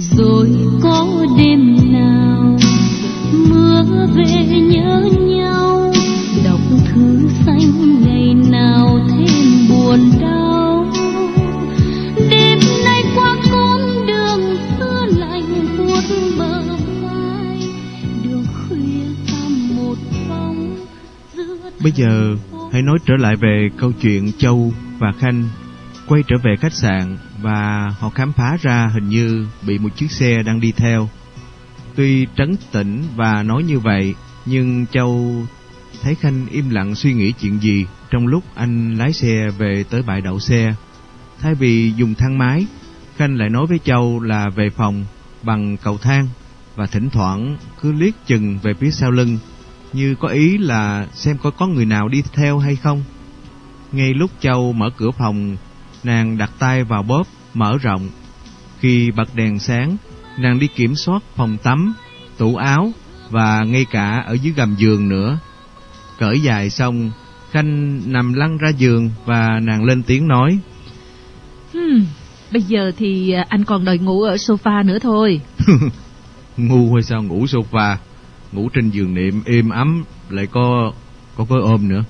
rồi có đêm nào mưa về nhớ nhau đọc thư xanh ngày nào thêm buồn đau. Đêm nay qua con đường xưa lạnh buốt bờ vai đường khuya thăm một bóng Bây giờ hãy nói trở lại về câu chuyện Châu và Khanh quay trở về khách sạn và họ khám phá ra hình như bị một chiếc xe đang đi theo. Tuy trấn tĩnh và nói như vậy, nhưng Châu thấy Khanh im lặng suy nghĩ chuyện gì trong lúc anh lái xe về tới bãi đậu xe. Thay vì dùng thang máy, Khanh lại nói với Châu là về phòng bằng cầu thang và thỉnh thoảng cứ liếc chừng về phía sau lưng như có ý là xem coi có người nào đi theo hay không. Ngay lúc Châu mở cửa phòng, nàng đặt tay vào bóp mở rộng. Khi bật đèn sáng, nàng đi kiểm soát phòng tắm, tủ áo và ngay cả ở dưới gầm giường nữa. Cởi dài xong, Khanh nằm lăn ra giường và nàng lên tiếng nói. Hmm, bây giờ thì à, anh còn đòi ngủ ở sofa nữa thôi. Ngu hay sao ngủ sofa, ngủ trên giường niệm êm ấm lại có có gối ôm nữa.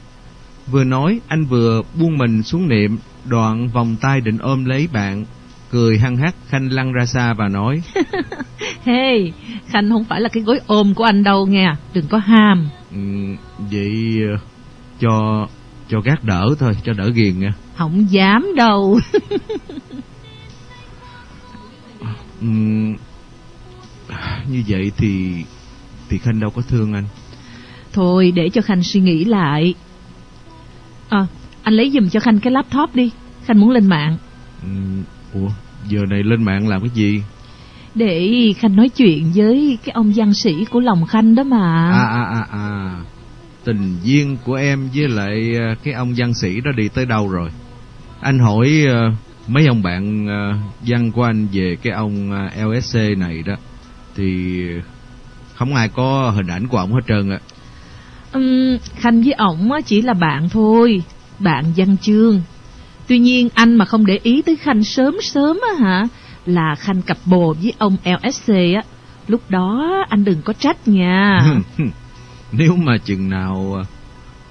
Vừa nói anh vừa buông mình xuống niệm, đoạn vòng tay định ôm lấy bạn, cười hăng hắc Khanh lăn ra xa và nói: Hey, Khanh không phải là cái gối ôm của anh đâu nghe, đừng có ham. "Ừ, vậy ờ, cho cho gác đỡ thôi, cho đỡ ghiền nha." Không dám đâu. Ừm, như vậy thì thì Khanh đâu có thương anh. Thôi để cho Khanh suy nghĩ lại. À, anh lấy giùm cho Khanh cái laptop đi. Khanh muốn lên mạng. Ừm, ủa, giờ này lên mạng làm cái gì? Để Khanh nói chuyện với cái ông văn sĩ của lòng Khanh đó mà. À à à à. Tình duyên của em với lại ờ, cái ông văn sĩ đó đi tới đâu rồi? Anh hỏi ờ, mấy ông bạn ờ, văn của anh về cái ông LSC này đó thì không ai có hình ảnh của ông hết trơn ạ. Ừm, Khanh với ổng á chỉ là bạn thôi, bạn văn chương. Tuy nhiên anh mà không để ý tới Khanh sớm sớm á hả, là Khanh cặp bồ với ông LSC á. Lúc đó anh đừng có trách nha. Nếu mà chừng nào ờ,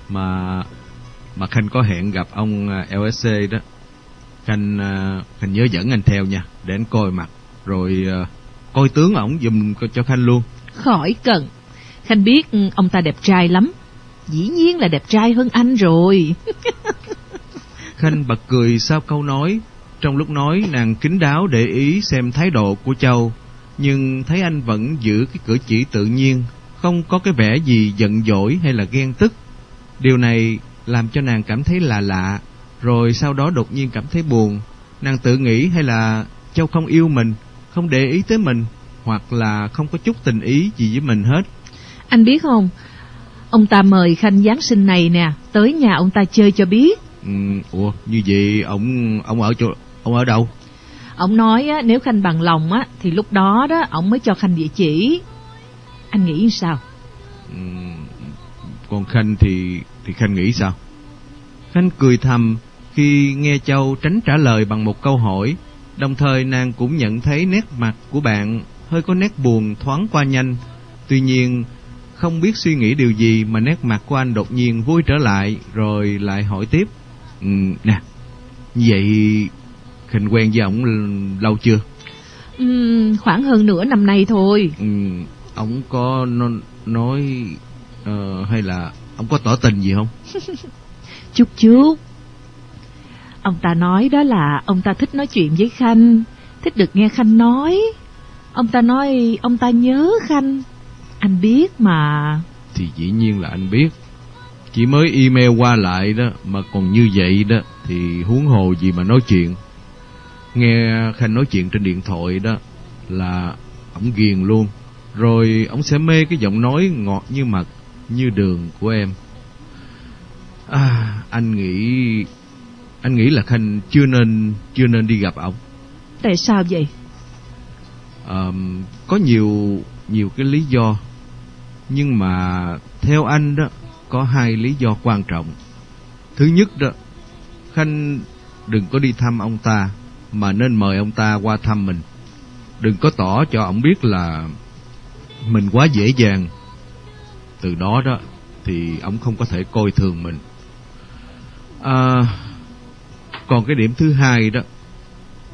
mà mà Khanh có hẹn gặp ông ờ, LSC đó, Khanh ờ, Khanh nhớ dẫn anh theo nha, để anh coi mặt rồi coi tướng ổng giùm co- cho Khanh luôn. Khỏi cần. Khanh biết ừ, ông ta đẹp trai lắm. Dĩ nhiên là đẹp trai hơn anh rồi. Khanh bật cười sau câu nói, trong lúc nói nàng kín đáo để ý xem thái độ của Châu, nhưng thấy anh vẫn giữ cái cử chỉ tự nhiên, không có cái vẻ gì giận dỗi hay là ghen tức. Điều này làm cho nàng cảm thấy là lạ, rồi sau đó đột nhiên cảm thấy buồn. Nàng tự nghĩ hay là Châu không yêu mình, không để ý tới mình, hoặc là không có chút tình ý gì với mình hết. Anh biết không, ông ta mời Khanh Giáng sinh này nè, tới nhà ông ta chơi cho biết. Ừ, ủa, như vậy ông ông ở chỗ ông ở đâu? Ông nói á, nếu Khanh bằng lòng á, thì lúc đó đó ông mới cho Khanh địa chỉ. Anh nghĩ sao? Ừ, còn Khanh thì thì Khanh nghĩ sao? Khanh cười thầm khi nghe Châu tránh trả lời bằng một câu hỏi, đồng thời nàng cũng nhận thấy nét mặt của bạn hơi có nét buồn thoáng qua nhanh. Tuy nhiên, không biết suy nghĩ điều gì mà nét mặt của anh đột nhiên vui trở lại rồi lại hỏi tiếp. Ừ, nè, vậy Khanh quen với ổng lâu chưa? Ừm, khoảng hơn nửa năm nay thôi. Ừ, ổng có nó, nói ờ, hay là ổng có tỏ tình gì không? Chút chút. Ông ta nói đó là ông ta thích nói chuyện với Khanh, thích được nghe Khanh nói. Ông ta nói ông ta nhớ Khanh. Anh biết mà. Thì dĩ nhiên là anh biết. Chỉ mới email qua lại đó mà còn như vậy đó thì huống hồ gì mà nói chuyện. Nghe Khanh nói chuyện trên điện thoại đó là ổng ghiền luôn. Rồi ổng sẽ mê cái giọng nói ngọt như mật, như đường của em. À, anh nghĩ anh nghĩ là Khanh chưa nên chưa nên đi gặp ổng. Tại sao vậy? Ờm, có nhiều nhiều cái lý do nhưng mà theo anh đó có hai lý do quan trọng. Thứ nhất đó khanh đừng có đi thăm ông ta mà nên mời ông ta qua thăm mình. Đừng có tỏ cho ông biết là mình quá dễ dàng. Từ đó đó thì ông không có thể coi thường mình. À, còn cái điểm thứ hai đó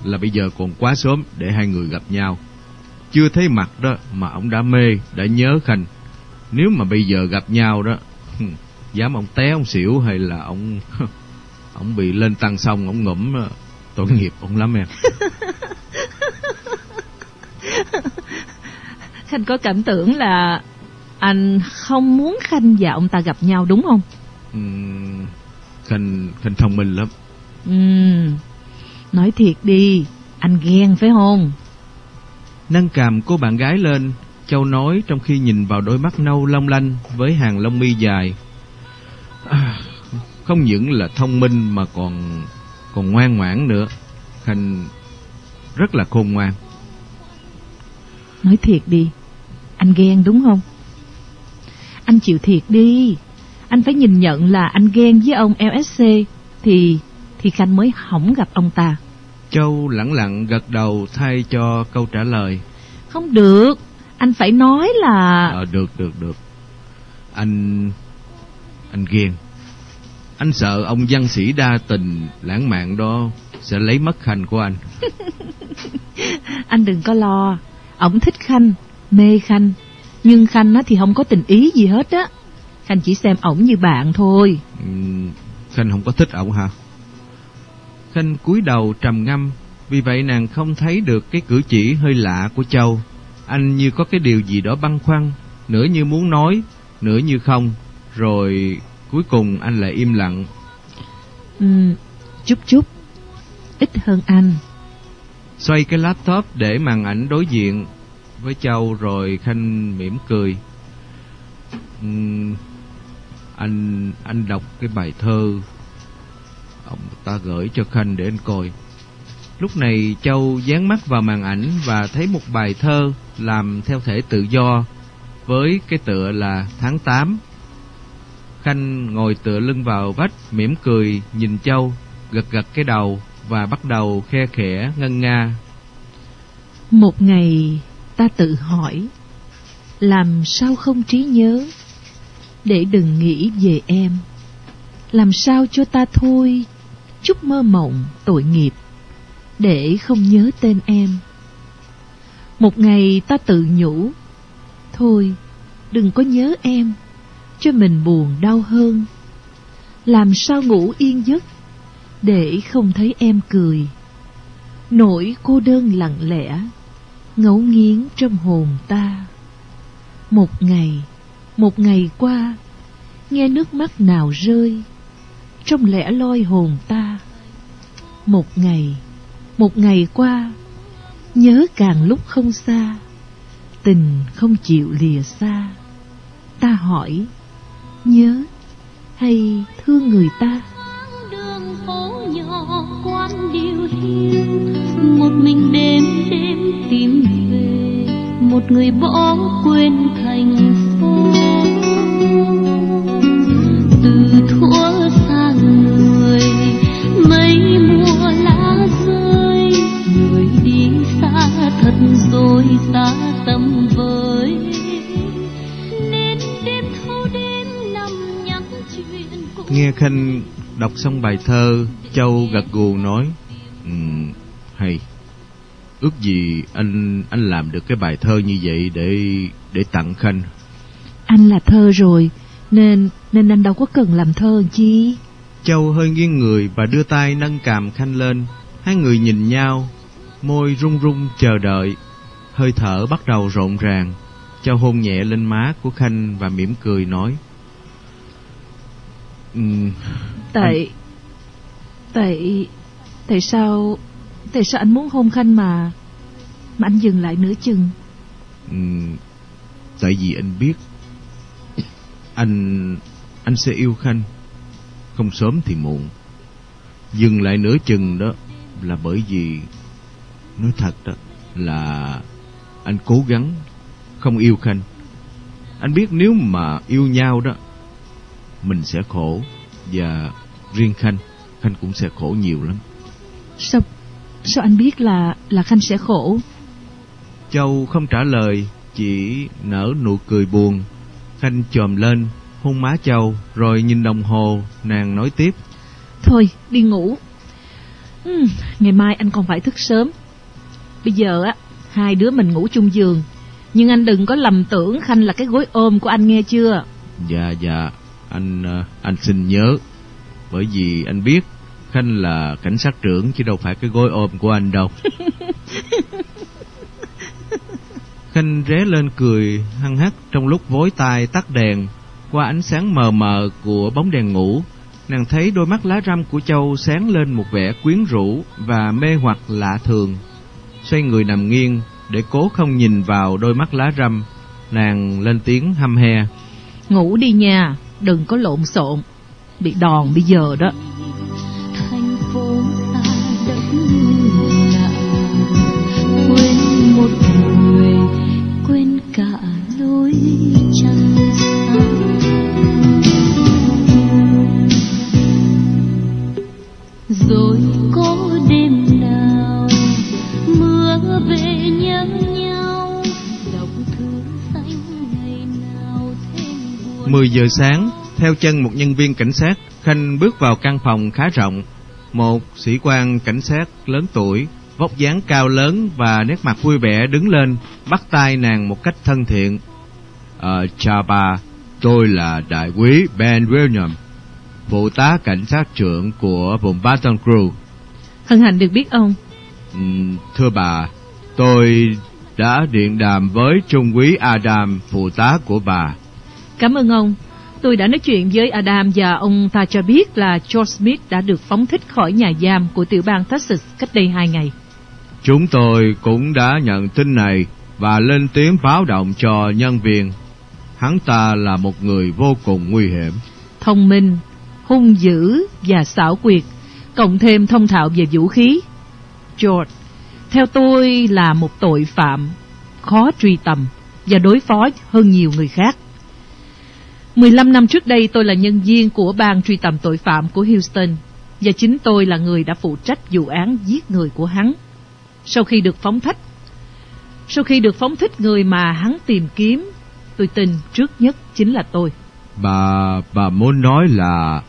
là bây giờ còn quá sớm để hai người gặp nhau. Chưa thấy mặt đó mà ông đã mê đã nhớ khanh nếu mà bây giờ gặp nhau đó dám ông té ông xỉu hay là ông ông bị lên tăng xong ông ngủm ờ, tội nghiệp ông lắm em. Khanh có cảm tưởng là anh không muốn khanh và ông ta gặp nhau đúng không? Ừm, khanh khanh thông minh lắm. Ừm, nói thiệt đi anh ghen phải không? Nâng cằm cô bạn gái lên châu nói trong khi nhìn vào đôi mắt nâu long lanh với hàng lông mi dài. À, không những là thông minh mà còn còn ngoan ngoãn nữa. Khanh rất là khôn ngoan. Nói thiệt đi. Anh ghen đúng không? Anh chịu thiệt đi. Anh phải nhìn nhận là anh ghen với ông lsc thì thì khanh mới hỏng gặp ông ta. Châu lẳng lặng gật đầu thay cho câu trả lời. Không được anh phải nói là ờ được được được. Anh anh ghen anh sợ ông văn sĩ đa tình lãng mạn đó sẽ lấy mất khanh của anh. Anh đừng có lo. Ổng thích khanh mê khanh. Nhưng khanh á thì không có tình ý gì hết á. Khanh chỉ xem ổng như bạn thôi. Ừm, khanh không có thích ổng hả? Khanh cúi đầu trầm ngâm vì vậy nàng không thấy được cái cử chỉ hơi lạ của châu anh như có cái điều gì đó băn khoăn nửa như muốn nói nửa như không. Rồi cuối cùng anh lại im lặng. Ừ, chút chút ít hơn anh. Xoay cái laptop để màn ảnh đối diện với châu rồi khanh mỉm cười. Ừm, anh anh đọc cái bài thơ ông ta gửi cho khanh để anh coi lúc này châu dán mắt vào màn ảnh và thấy một bài thơ làm theo thể tự do với cái tựa là tháng 8 khanh ngồi tựa lưng vào vách, mỉm cười, nhìn châu, gật gật cái đầu và bắt đầu khe khẽ, ngân nga. Một ngày ta tự hỏi, làm sao không trí nhớ? Để đừng nghĩ về em. Làm sao cho ta thôi? Chút mơ mộng tội nghiệp để không nhớ tên em. Một ngày ta tự nhủ, thôi, đừng có nhớ em, cho mình buồn đau hơn. Làm sao ngủ yên giấc để không thấy em cười? Nỗi cô đơn lặng lẽ ngấu nghiến trong hồn ta. Một ngày một ngày qua, nghe nước mắt nào rơi trong lẻ loi hồn ta. Một ngày một ngày qua, nhớ càng lúc không xa, tình không chịu lìa xa. Ta hỏi, nhớ hay thương người ta? Đường phố nhỏ quán điều hiu một mình đêm đêm tìm về, một người bỏ quên thành rồi xa tầm với. Nên đêm thâu đêm nằm nhắc chuyện cũ. Nghe khanh đọc xong bài thơ châu gật gù nói um, hay. Ước gì anh anh làm được cái bài thơ như vậy để để tặng khanh. Anh là thơ rồi nên nên anh đâu có cần làm thơ chi. Châu hơi nghiêng người và đưa tay nâng cằm khanh lên. Hai người nhìn nhau môi run run chờ đợi hơi thở bắt đầu rộn ràng. Châu hôn nhẹ lên má của khanh và mỉm cười nói "Ừm, tại tại tại sao tại sao anh muốn hôn khanh mà mà anh dừng lại nửa chừng? Ừm, tại vì anh biết anh anh sẽ yêu khanh. Không sớm thì muộn. Dừng lại nửa chừng đó là bởi vì nói thật đó là anh cố gắng không yêu khanh anh biết nếu mà yêu nhau đó mình sẽ khổ và riêng khanh khanh cũng sẽ khổ nhiều lắm sao sao anh biết là là khanh sẽ khổ Châu không trả lời, chỉ nở nụ cười buồn. Khanh chồm lên, hôn má Châu, rồi nhìn đồng hồ, nàng nói tiếp. Thôi, đi ngủ. Ừ, ngày mai anh còn phải thức sớm. Bây giờ á, hai đứa mình ngủ chung giường. Nhưng anh đừng có lầm tưởng Khanh là cái gối ôm của anh nghe chưa? Dạ, dạ, anh ờ, anh xin nhớ. Bởi vì anh biết Khanh là cảnh sát trưởng chứ đâu phải cái gối ôm của anh đâu. Khanh ré lên cười hăng hắc trong lúc vối tay tắt đèn. Qua ánh sáng mờ mờ của bóng đèn ngủ, nàng thấy đôi mắt lá răm của Châu sáng lên một vẻ quyến rũ và mê hoặc lạ thường. Xoay người nằm nghiêng để cố không nhìn vào đôi mắt lá râm, nàng lên tiếng hăm he. Ngủ đi nha, đừng có lộn xộn, bị đòn bây giờ đó. 10 giờ sáng, theo chân một nhân viên cảnh sát, Khanh bước vào căn phòng khá rộng. Một sĩ quan cảnh sát lớn tuổi, vóc dáng cao lớn và nét mặt vui vẻ đứng lên, bắt tay nàng một cách thân thiện. Ờ, chào bà, tôi là đại quý Ben William, phụ tá cảnh sát trưởng của vùng Baton Rouge. Hân hạnh được biết ông. Ừm, thưa bà, tôi đã điện đàm với trung quý Adam, phụ tá của bà. Cảm ơn ông. Tôi đã nói chuyện với Adam và ông ta cho biết là George Smith đã được phóng thích khỏi nhà giam của tiểu bang Texas cách đây hai ngày. Chúng tôi cũng đã nhận tin này và lên tiếng báo động cho nhân viên. Hắn ta là một người vô cùng nguy hiểm. Thông minh, hung dữ và xảo quyệt, cộng thêm thông thạo về vũ khí. George, theo tôi là một tội phạm khó truy tầm và đối phó hơn nhiều người khác. 15 năm trước đây tôi là nhân viên của ban truy tầm tội phạm của Houston và chính tôi là người đã phụ trách vụ án giết người của hắn. Sau khi được phóng thích, sau khi được phóng thích người mà hắn tìm kiếm, tôi tin trước nhất chính là tôi. Bà, bà muốn nói là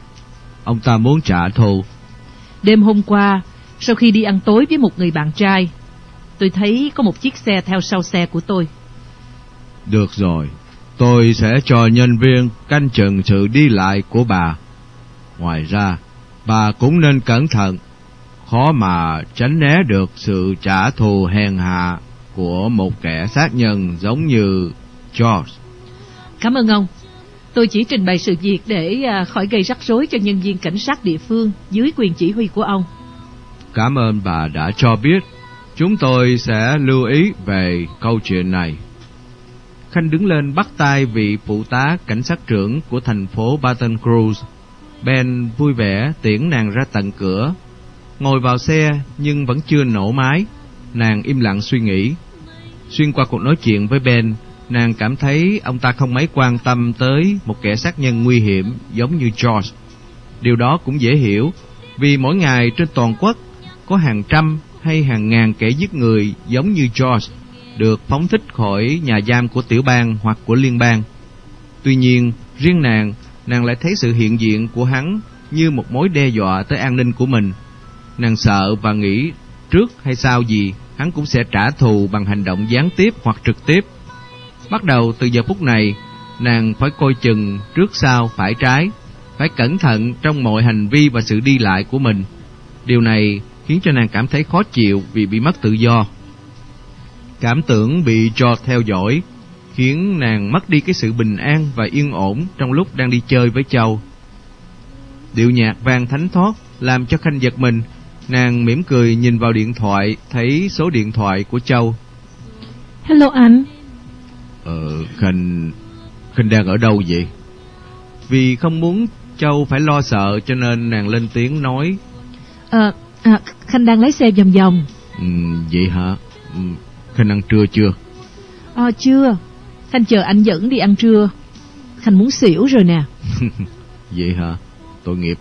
ông ta muốn trả thù. Đêm hôm qua, sau khi đi ăn tối với một người bạn trai, tôi thấy có một chiếc xe theo sau xe của tôi. Được rồi, tôi sẽ cho nhân viên canh chừng sự đi lại của bà. Ngoài ra, bà cũng nên cẩn thận, khó mà tránh né được sự trả thù hèn hạ của một kẻ sát nhân giống như George. Cảm ơn ông. Tôi chỉ trình bày sự việc để à, khỏi gây rắc rối cho nhân viên cảnh sát địa phương dưới quyền chỉ huy của ông. Cảm ơn bà đã cho biết. Chúng tôi sẽ lưu ý về câu chuyện này. Khanh đứng lên bắt tay vị phụ tá cảnh sát trưởng của thành phố Baton Rouge. Ben vui vẻ tiễn nàng ra tận cửa. Ngồi vào xe nhưng vẫn chưa nổ máy. Nàng im lặng suy nghĩ. Xuyên qua cuộc nói chuyện với Ben, nàng cảm thấy ông ta không mấy quan tâm tới một kẻ sát nhân nguy hiểm giống như George. Điều đó cũng dễ hiểu, vì mỗi ngày trên toàn quốc có hàng trăm hay hàng ngàn kẻ giết người giống như George được phóng thích khỏi nhà giam của tiểu bang hoặc của liên bang. Tuy nhiên, riêng nàng, nàng lại thấy sự hiện diện của hắn như một mối đe dọa tới an ninh của mình. Nàng sợ và nghĩ trước hay sau gì hắn cũng sẽ trả thù bằng hành động gián tiếp hoặc trực tiếp. Bắt đầu từ giờ phút này, nàng phải coi chừng trước sau phải trái, phải cẩn thận trong mọi hành vi và sự đi lại của mình. Điều này khiến cho nàng cảm thấy khó chịu vì bị mất tự do. Cảm tưởng bị cho theo dõi khiến nàng mất đi cái sự bình an và yên ổn trong lúc đang đi chơi với Châu. Điệu nhạc vang thánh thoát làm cho Khanh giật mình, nàng mỉm cười nhìn vào điện thoại thấy số điện thoại của Châu. Hello anh. Ờ, Khanh... Khanh đang ở đâu vậy? Vì không muốn Châu phải lo sợ cho nên nàng lên tiếng nói Ờ, à, Khanh đang lái xe vòng vòng. ừ, Vậy hả? Khanh ăn trưa chưa? À, chưa. Khanh chờ anh dẫn đi ăn trưa. Khanh muốn xỉu rồi nè. Vậy hả? Tội nghiệp.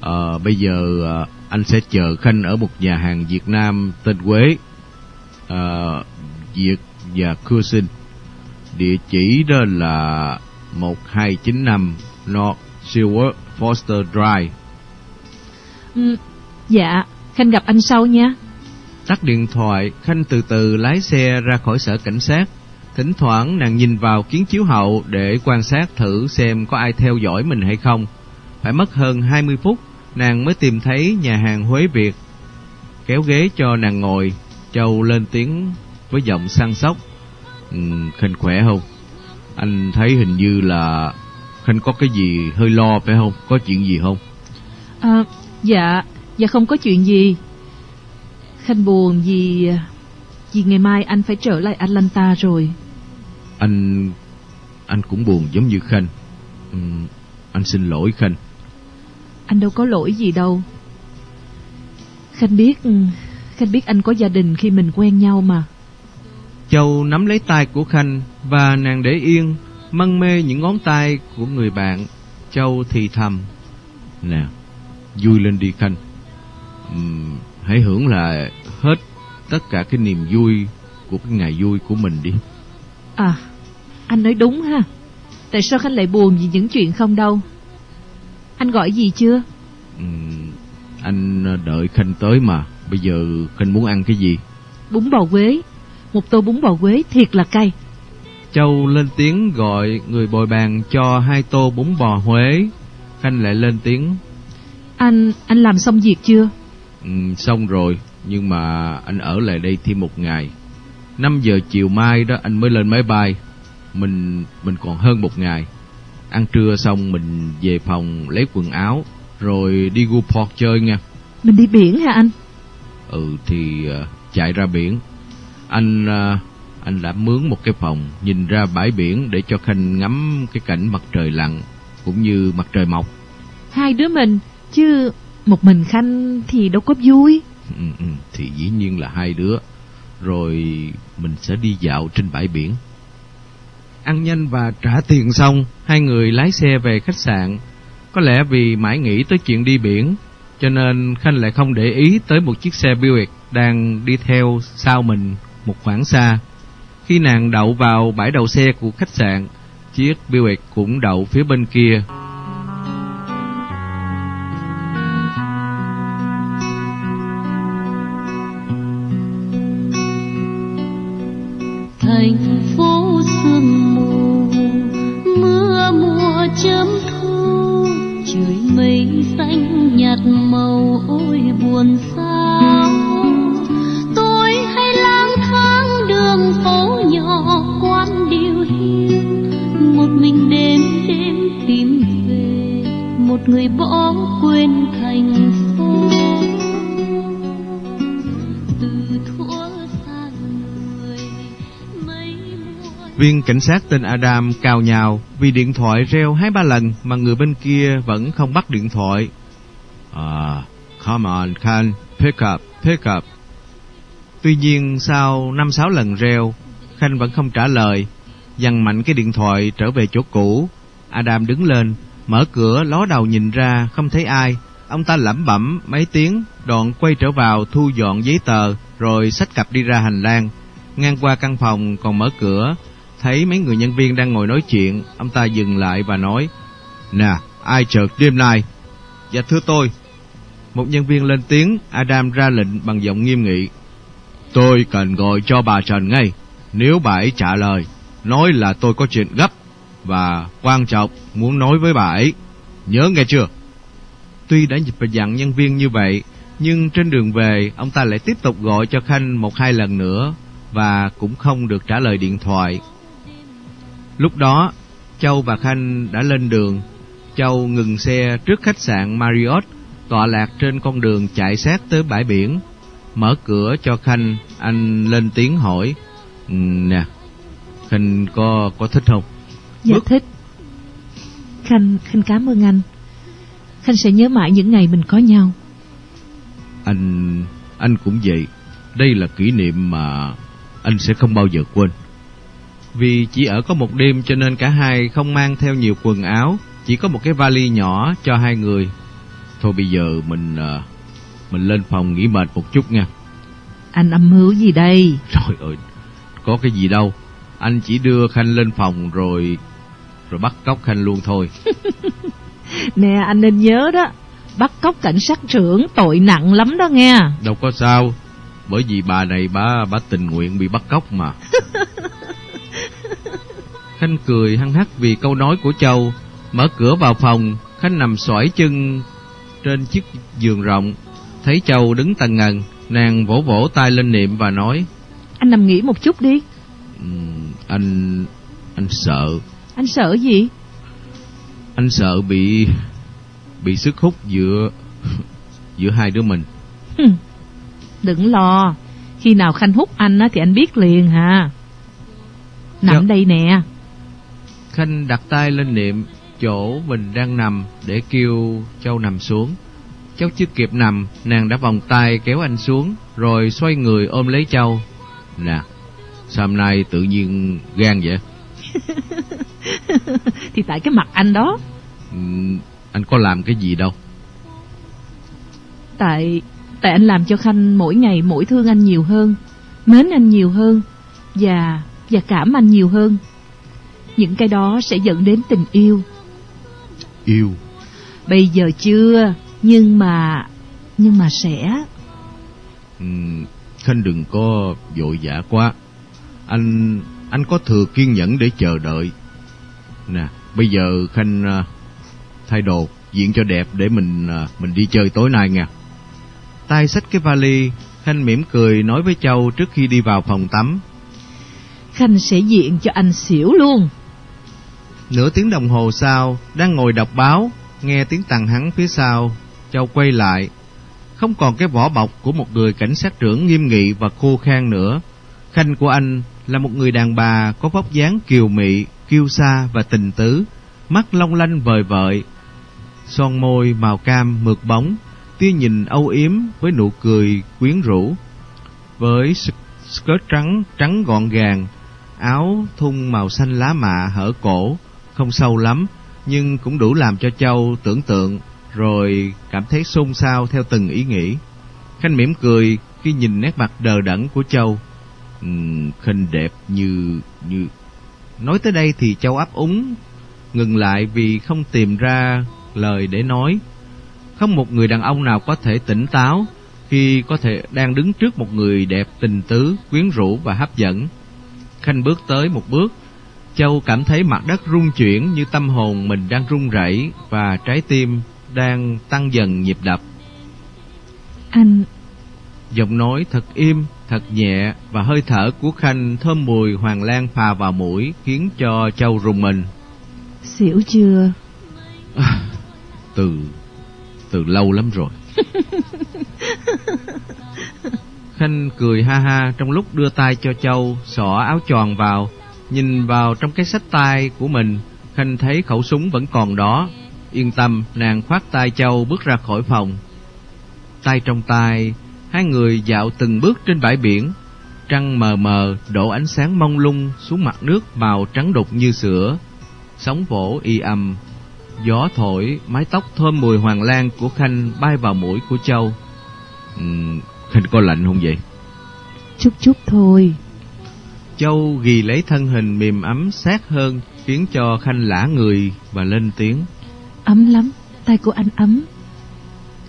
Ờ, bây giờ à, anh sẽ chờ Khanh ở một nhà hàng Việt Nam tên Quế. Ờ, Việt và Curzon. Địa chỉ đó là 1295 North Silver Foster Drive. Ừ, dạ, Khanh gặp anh sau nha. Tắt điện thoại, Khanh từ từ lái xe ra khỏi sở cảnh sát. Thỉnh thoảng nàng nhìn vào kiến chiếu hậu để quan sát thử xem có ai theo dõi mình hay không. Phải mất hơn 20 phút, nàng mới tìm thấy nhà hàng Huế Việt. Kéo ghế cho nàng ngồi, Châu lên tiếng với giọng săn sóc. Ừ, Khanh khỏe không? Anh thấy hình như là Khanh có cái gì hơi lo phải không? Có chuyện gì không? À, dạ, dạ không có chuyện gì. Khanh buồn vì vì ngày mai anh phải trở lại Atlanta rồi. Anh anh cũng buồn giống như Khanh. Ừ, anh xin lỗi Khanh. Anh đâu có lỗi gì đâu. Khanh biết Khanh biết anh có gia đình khi mình quen nhau mà. Châu nắm lấy tay của Khanh và nàng để yên, mân mê những ngón tay của người bạn. Châu thì thầm, Nè, vui lên đi Khanh. Uhm, hãy hưởng là hết tất cả cái niềm vui của cái ngày vui của mình đi. À, anh nói đúng ha. Tại sao Khanh lại buồn vì những chuyện không đâu? Anh gọi gì chưa? Uhm, anh đợi Khanh tới mà. Bây giờ Khanh muốn ăn cái gì? Bún bò Quế. Một tô bún bò Quế thiệt là cay. Châu lên tiếng gọi người bồi bàn cho hai tô bún bò Huế. Khanh lại lên tiếng. Anh, anh làm xong việc chưa? Ừ, xong rồi, nhưng mà anh ở lại đây thêm một ngày. 5 giờ chiều mai đó anh mới lên máy bay. Mình mình còn hơn một ngày. Ăn trưa xong mình về phòng lấy quần áo, rồi đi Guport chơi nha. Mình đi biển hả anh? Ừ thì uh, chạy ra biển. Anh uh, anh đã mướn một cái phòng nhìn ra bãi biển để cho Khanh ngắm cái cảnh mặt trời lặn cũng như mặt trời mọc. Hai đứa mình chứ một mình Khanh thì đâu có vui. Ừ, ừ, thì dĩ nhiên là hai đứa. Rồi mình sẽ đi dạo trên bãi biển. Ăn nhanh và trả tiền xong, hai người lái xe về khách sạn. Có lẽ vì mãi nghĩ tới chuyện đi biển, cho nên Khanh lại không để ý tới một chiếc xe Buick đang đi theo sau mình một khoảng xa. Khi nàng đậu vào bãi đậu xe của khách sạn, chiếc Buick cũng đậu phía bên kia. Sát tên Adam cào nhào vì điện thoại reo hai ba lần mà người bên kia vẫn không bắt điện thoại. À, come on, Khan, pick up, pick up. Tuy nhiên sau năm sáu lần reo, Khanh vẫn không trả lời. Dằn mạnh cái điện thoại trở về chỗ cũ. Adam đứng lên, mở cửa ló đầu nhìn ra không thấy ai. Ông ta lẩm bẩm mấy tiếng, đoạn quay trở vào thu dọn giấy tờ, rồi xách cặp đi ra hành lang. Ngang qua căn phòng còn mở cửa, Thấy mấy người nhân viên đang ngồi nói chuyện, ông ta dừng lại và nói, Nè, ai chợt đêm nay? Dạ thưa tôi. Một nhân viên lên tiếng, Adam ra lệnh bằng giọng nghiêm nghị. Tôi cần gọi cho bà Trần ngay, nếu bà ấy trả lời, nói là tôi có chuyện gấp và quan trọng muốn nói với bà ấy. Nhớ nghe chưa? Tuy đã dịch và dặn nhân viên như vậy, nhưng trên đường về, ông ta lại tiếp tục gọi cho Khanh một hai lần nữa và cũng không được trả lời điện thoại. Lúc đó, Châu và Khanh đã lên đường. Châu ngừng xe trước khách sạn Marriott, tọa lạc trên con đường chạy sát tới bãi biển. Mở cửa cho Khanh, anh lên tiếng hỏi. Ừ, nè, Khanh có có thích không? Dạ Bước. thích. Khanh, Khanh cảm ơn anh. Khanh sẽ nhớ mãi những ngày mình có nhau. Anh, anh cũng vậy. Đây là kỷ niệm mà anh sẽ không bao giờ quên. Vì chỉ ở có một đêm cho nên cả hai không mang theo nhiều quần áo, chỉ có một cái vali nhỏ cho hai người. Thôi bây giờ mình uh, mình lên phòng nghỉ mệt một chút nha. Anh âm mưu gì đây? Trời ơi, có cái gì đâu. Anh chỉ đưa Khanh lên phòng rồi rồi bắt cóc Khanh luôn thôi. Nè anh nên nhớ đó Bắt cóc cảnh sát trưởng tội nặng lắm đó nghe Đâu có sao Bởi vì bà này bà bà tình nguyện bị bắt cóc mà Khanh cười hăng hắc vì câu nói của Châu. Mở cửa vào phòng Khanh nằm xoải chân Trên chiếc giường rộng. Thấy Châu đứng tần ngần Nàng vỗ vỗ tay lên niệm và nói Anh nằm nghỉ một chút đi. Um, Anh... anh sợ. Anh sợ gì? Anh sợ bị... bị sức hút giữa... giữa hai đứa mình. Đừng lo. Khi nào Khanh hút anh á thì anh biết liền hả Nằm Dạ. đây nè Khanh đặt tay lên niệm chỗ mình đang nằm để kêu Châu nằm xuống. Châu chưa kịp nằm, nàng đã vòng tay kéo anh xuống, rồi xoay người ôm lấy Châu. Nè, sao hôm nay tự nhiên gan vậy? Thì tại cái mặt anh đó Ừm, anh có làm cái gì đâu. Tại Tại anh làm cho Khanh mỗi ngày mỗi thương anh nhiều hơn Mến anh nhiều hơn Và Và cảm anh nhiều hơn Những cái đó sẽ dẫn đến tình yêu Yêu. Bây giờ chưa Nhưng mà Nhưng mà sẽ Ừm, Khanh đừng có vội vã quá. Anh anh có thừa kiên nhẫn để chờ đợi. Nè, bây giờ Khanh à, thay đồ, diện cho đẹp để mình à, mình đi chơi tối nay nha. Tay xách cái vali, Khanh mỉm cười nói với Châu trước khi đi vào phòng tắm. Khanh sẽ diện cho anh xỉu luôn Nửa tiếng đồng hồ sau, đang ngồi đọc báo, nghe tiếng tàn hắn phía sau, Châu quay lại. Không còn cái vỏ bọc của một người cảnh sát trưởng nghiêm nghị và khô khan nữa. Khanh của anh là một người đàn bà có vóc dáng kiều mị, kiêu sa và tình tứ, mắt long lanh vời vợi, son môi màu cam mượt bóng, tia nhìn âu yếm với nụ cười quyến rũ. Với skirt trắng trắng gọn gàng, áo thun màu xanh lá mạ hở cổ, không sâu lắm, nhưng cũng đủ làm cho Châu tưởng tượng rồi cảm thấy xôn xao theo từng ý nghĩ. Khanh mỉm cười khi nhìn nét mặt đờ đẫn của Châu. uhm, khinh đẹp như như nói tới đây thì Châu ấp úng ngừng lại vì không tìm ra lời để nói. Không một người đàn ông nào có thể tỉnh táo khi có thể đang đứng trước một người đẹp tình tứ, quyến rũ và hấp dẫn. Khanh bước tới một bước, Châu cảm thấy mặt đất rung chuyển như tâm hồn mình đang rung rẩy và trái tim đang tăng dần nhịp đập. Anh Giọng nói thật im, thật nhẹ và hơi thở của Khanh thơm mùi hoàng lan phà vào mũi khiến cho Châu rùng mình. xỉu chưa Từ từ lâu lắm rồi. Khanh cười ha ha trong lúc đưa tay cho Châu xỏ áo tròn vào, nhìn vào trong cái sách tay của mình, Khanh thấy khẩu súng vẫn còn đó. Yên tâm, nàng khoát tay Châu bước ra khỏi phòng. Tay trong tay, hai người dạo từng bước trên bãi biển. Trăng mờ mờ đổ ánh sáng mông lung xuống mặt nước màu trắng đục như sữa. Sóng vỗ y ầm, gió thổi, mái tóc thơm mùi hoàng lan của Khanh bay vào mũi của Châu. Ừm, Khanh có lạnh không vậy? Chút chút thôi Châu ghi lấy thân hình mềm ấm sát hơn, khiến cho Khanh lả người và lên tiếng. Ấm lắm Tay của anh ấm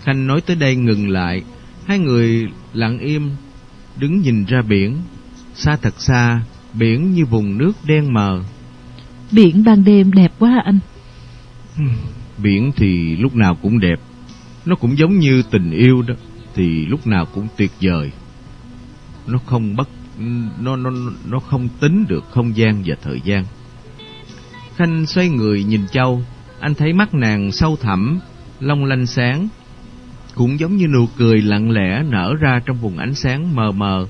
Khanh nói tới đây ngừng lại, hai người lặng im, đứng nhìn ra biển. Xa thật xa, biển như vùng nước đen mờ. Biển ban đêm đẹp quá anh Biển thì lúc nào cũng đẹp, nó cũng giống như tình yêu đó, thì lúc nào cũng tuyệt vời. Nó không bất nó nó nó không tính được không gian và thời gian. Khanh xoay người nhìn Châu, anh thấy mắt nàng sâu thẳm, long lanh sáng, cũng giống như nụ cười lặng lẽ nở ra trong vùng ánh sáng mờ mờ.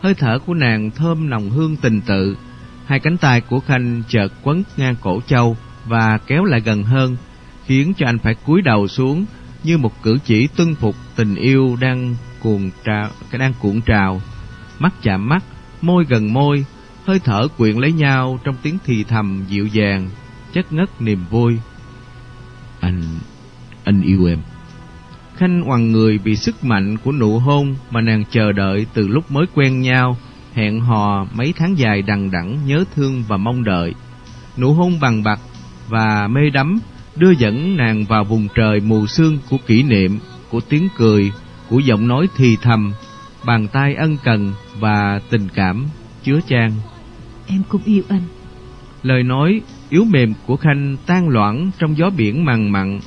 Hơi thở của nàng thơm nồng hương tình tự. Hai cánh tay của Khanh chợt quấn ngang cổ Châu và kéo lại gần hơn, khiến cho anh phải cúi đầu xuống như một cử chỉ tuân phục tình yêu đang cuồng trào, đang cuộn trào. Mắt chạm mắt, môi gần môi, hơi thở quyện lấy nhau trong tiếng thì thầm dịu dàng, chất ngất niềm vui. Anh, anh yêu em. Khanh hoàng người vì sức mạnh của nụ hôn mà nàng chờ đợi từ lúc mới quen nhau, hẹn hò mấy tháng dài đằng đẵng nhớ thương và mong đợi. Nụ hôn bằng bạc và mê đắm đưa dẫn nàng vào vùng trời mù sương của kỷ niệm, của tiếng cười, của giọng nói thì thầm, bàn tay ân cần và tình cảm chứa chan. Em cũng yêu anh. Lời nói yếu mềm của Khanh tan loãng trong gió biển mặn mặn,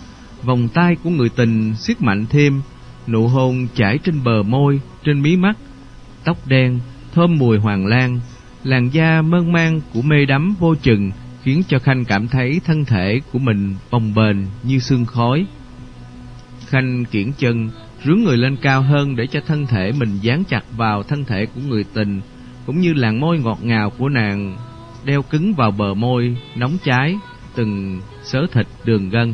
vòng tay của người tình siết mạnh thêm, nụ hôn chảy trên bờ môi, trên mí mắt, tóc đen, thơm mùi hoàng lan, làn da mơn man của mê đắm vô chừng khiến cho Khanh cảm thấy thân thể của mình bồng bềnh như sương khói. Khanh kiển chân, rướn người lên cao hơn để cho thân thể mình dán chặt vào thân thể của người tình, cũng như làn môi ngọt ngào của nàng đeo cứng vào bờ môi nóng cháy từng sớ thịt đường gân.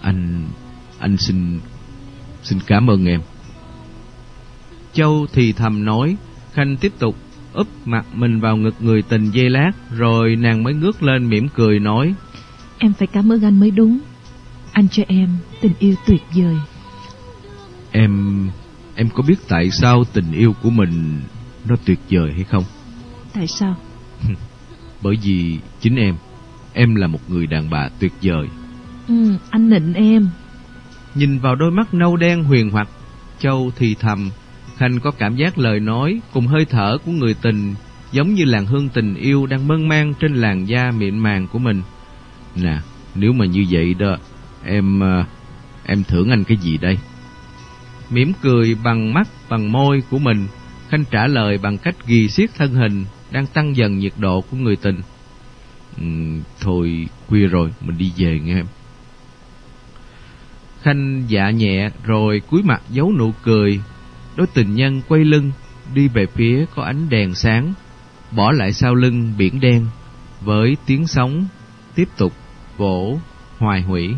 Anh anh xin xin cảm ơn em. Châu thì thầm nói, Khanh tiếp tục úp mặt mình vào ngực người tình dây lát, rồi nàng mới ngước lên mỉm cười nói. Em phải cảm ơn anh mới đúng. Anh cho em tình yêu tuyệt vời. Em, em có biết tại sao tình yêu của mình nó tuyệt vời hay không? Tại sao? Bởi vì chính em, em là một người đàn bà tuyệt vời. Ừ, anh nịnh em. Nhìn vào đôi mắt nâu đen huyền hoặc, Châu thì thầm, Khanh có cảm giác lời nói cùng hơi thở của người tình giống như làn hương tình yêu đang mơn man trên làn da mịn màng của mình. Nè, nếu mà như vậy đó, em à, em thưởng anh cái gì đây? Mỉm cười bằng mắt, bằng môi của mình, Khanh trả lời bằng cách ghi xiết thân hình đang tăng dần nhiệt độ của người tình. Ừ, thôi, khuya rồi, mình đi về nghe em. Khanh dạ nhẹ rồi cúi mặt giấu nụ cười Đôi tình nhân quay lưng Đi về phía có ánh đèn sáng Bỏ lại sau lưng biển đen Với tiếng sóng Tiếp tục vỗ hoài hủy